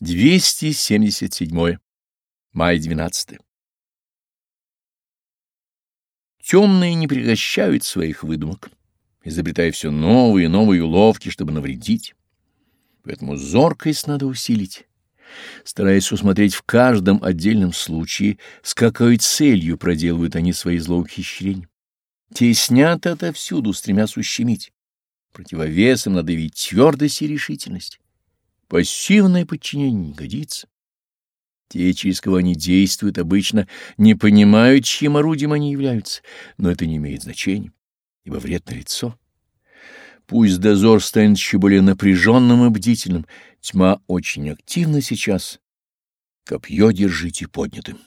277. Май 12. Темные не прекращают своих выдумок, изобретая все новые и новые уловки, чтобы навредить. Поэтому зоркость надо усилить, стараясь усмотреть в каждом отдельном случае, с какой целью проделывают они свои злоухищрения. Теснят отовсюду, стремясь ущемить. Противовесом надо видеть твердость и решительность. Пассивное подчинение не годится. Те, через кого они действуют, обычно не понимают, чьим орудием они являются, но это не имеет значения, ибо вред налицо. Пусть дозор станет еще более напряженным и бдительным, тьма очень активна сейчас. Копье держите поднятым.